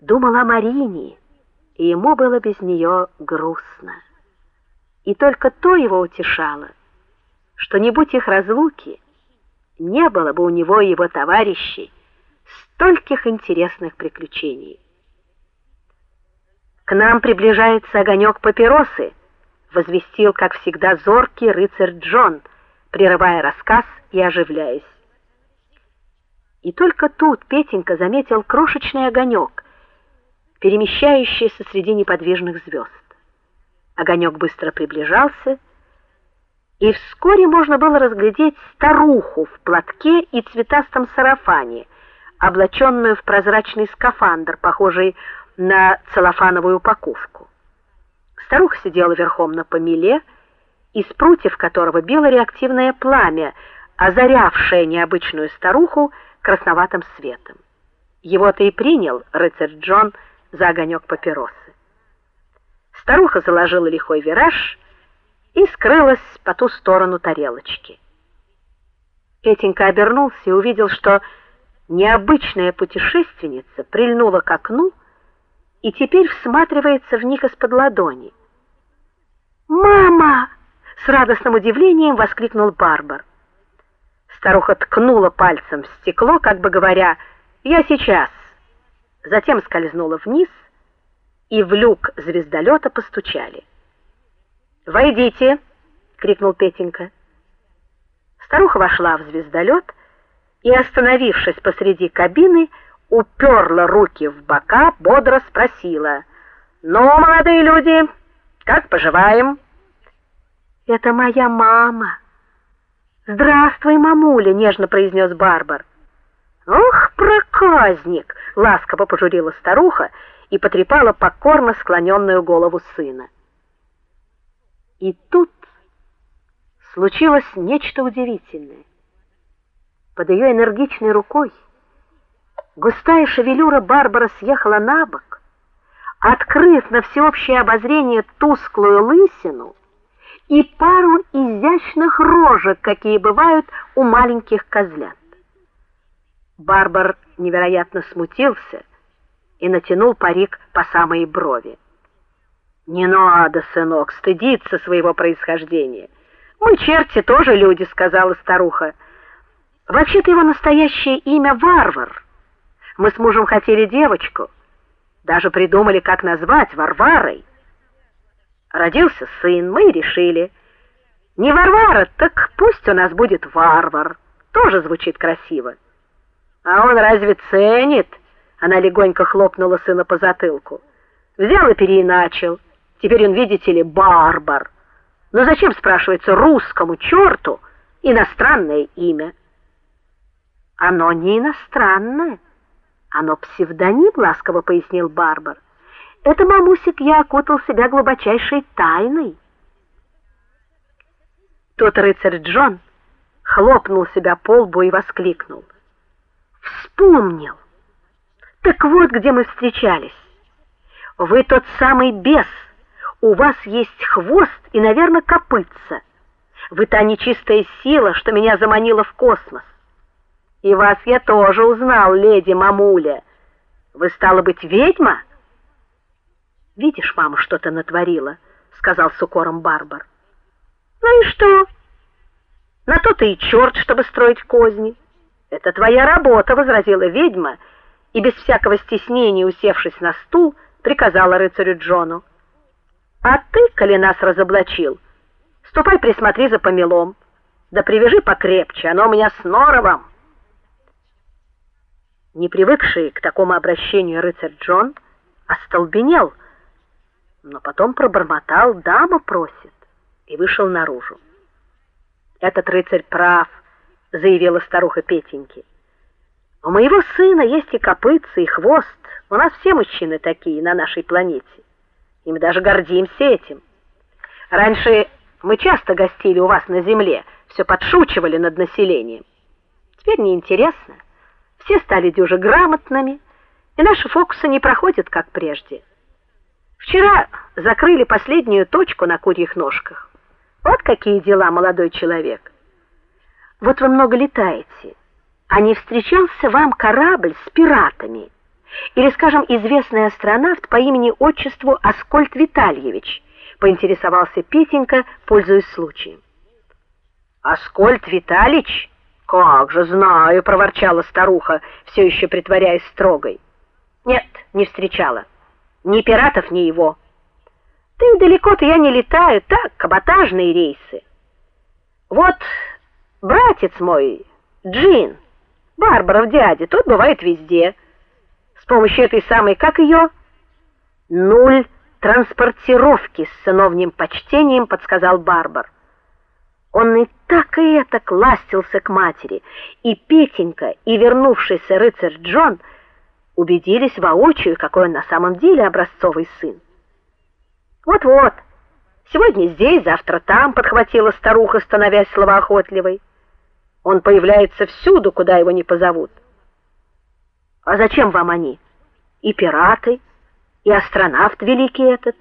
думал о Марине, и ему было без нее грустно. И только то его утешало, что не будь их разлуки, не было бы у него и его товарищей стольких интересных приключений. К нам приближается огонек папиросы, возвестил, как всегда, зоркий рыцарь Джон, прерывая рассказ и оживляясь. И только тут Петенька заметил крошечный огонек, перемещающийся среди неподвижных звезд. Огонек быстро приближался, и вскоре можно было разглядеть старуху в платке и цветастом сарафане, облаченную в прозрачный скафандр, похожий на целлофановую упаковку. Старуха сидела верхом на помеле, из прутьев которого било реактивное пламя, озарявшее необычную старуху красноватым светом. Его-то и принял рыцарь Джон за огонек папиросы. Старуха заложила лихой вираж и скрылась по ту сторону тарелочки. Петенька обернулся и увидел, что необычная путешественница прильнула к окну и теперь всматривается в них из-под ладони. "Мама!" с радостным удивлением воскликнул Барбар. Старуха ткнула пальцем в стекло, как бы говоря: "Я сейчас". Затем скользнула вниз, и в люк звездолета постучали. "Войдите", крикнул Петенька. Старуха вошла в звездолет и, остановившись посреди кабины, уперла руки в бока, бодро спросила: "Ну, молодые люди, как поживаем?" "Это моя мама", "Здравствуй, мамуля", нежно произнес Барбар. "Ох, проказник", ласково пожурила старуха и потрепала покорно склоненную голову сына. И тут случилось нечто удивительное. Под ее энергичной рукой густая шевелюра Барбара съехала на бок, открыв на всеобщее обозрение тусклую лысину и пару изящных рожек, какие бывают у маленьких козлят. Барбар невероятно смутился и натянул парик по самой брови. Не надо, сынок, стыдиться своего происхождения. Мы черти тоже люди, сказала старуха. Вообще-то его настоящее имя Варвар. Мы с мужем хотели девочку, даже придумали, как назвать Варварой. Родился сын, мы решили. Не Варвара, так пусть у нас будет Варвар. Тоже звучит красиво. А он разве ценит? Она легонько хлопнула сына по затылку. Взял и переиначил. Теперь он, видите ли, барбар. Но зачем, спрашивается, русскому черту иностранное имя? Оно не иностранное, оно псевдоним, ласково пояснил Барбар. Это мамусик я окутал себя глубочайшей тайной. Тот рыцарь Джон хлопнул себя по лбу и воскликнул: "Вспомнил. Так вот, где мы встречались. Вы тот самый бес. У вас есть хвост и, наверное, копытца. Вы та нечистая сила, что меня заманила в космос. И вас я тоже узнал, леди Мамуля. Вы стало быть ведьма?" Видишь, мама что-то натворила, сказал с укором Барбар. Ну и что? На то ты и черт, чтобы строить козни. Это твоя работа, возразила ведьма и без всякого стеснения, усевшись на стул, приказала рыцарю Джону: "А ты, коли нас разоблачил, ступай присмотри за помелом, да привяжи покрепче, оно у меня с норовом". Не привыкший к такому обращению рыцарь Джон остолбенел но потом пробормотал: "Дама просит" и вышел наружу. Этот рыцарь прав, заявила старуха Петеньки. У моего сына есть и копытца, и хвост. У нас все мужчины такие на нашей планете. И мы даже гордимся этим. Раньше мы часто гостили у вас на земле, все подшучивали над населением. Теперь не интересно. Все стали дюже грамотными, и наши фокусы не проходят как прежде. Вчера закрыли последнюю точку на курьих ножках. Вот какие дела, молодой человек. Вот вы много летаете. А не встречался вам корабль с пиратами? Или, скажем, известный астронавт по имени-отчеству Аскольд Витальевич, поинтересовался Петенька, пользуясь случаем. Аскольд Витальевич? Как же знаю, проворчала старуха, все еще притворяясь строгой. Нет, не встречала. Ни пиратов, ни его. Да и далеко-то я не летаю, так, каботажные рейсы. Вот братец мой, Джин, Барбаров дядя, тот бывает везде. С помощью этой самой, как ее, нуль транспортировки с сыновним почтением подсказал Барбар. Он и так и это кластился к матери, и Петенька, и вернувшийся рыцарь Джон убедились воочию, какой он на самом деле образцовый сын. Вот-вот. Сегодня здесь, завтра там, подхватила старуха, становясь словоохотливой. Он появляется всюду, куда его не позовут. А зачем вам они? И пираты, и астронавт великий этот.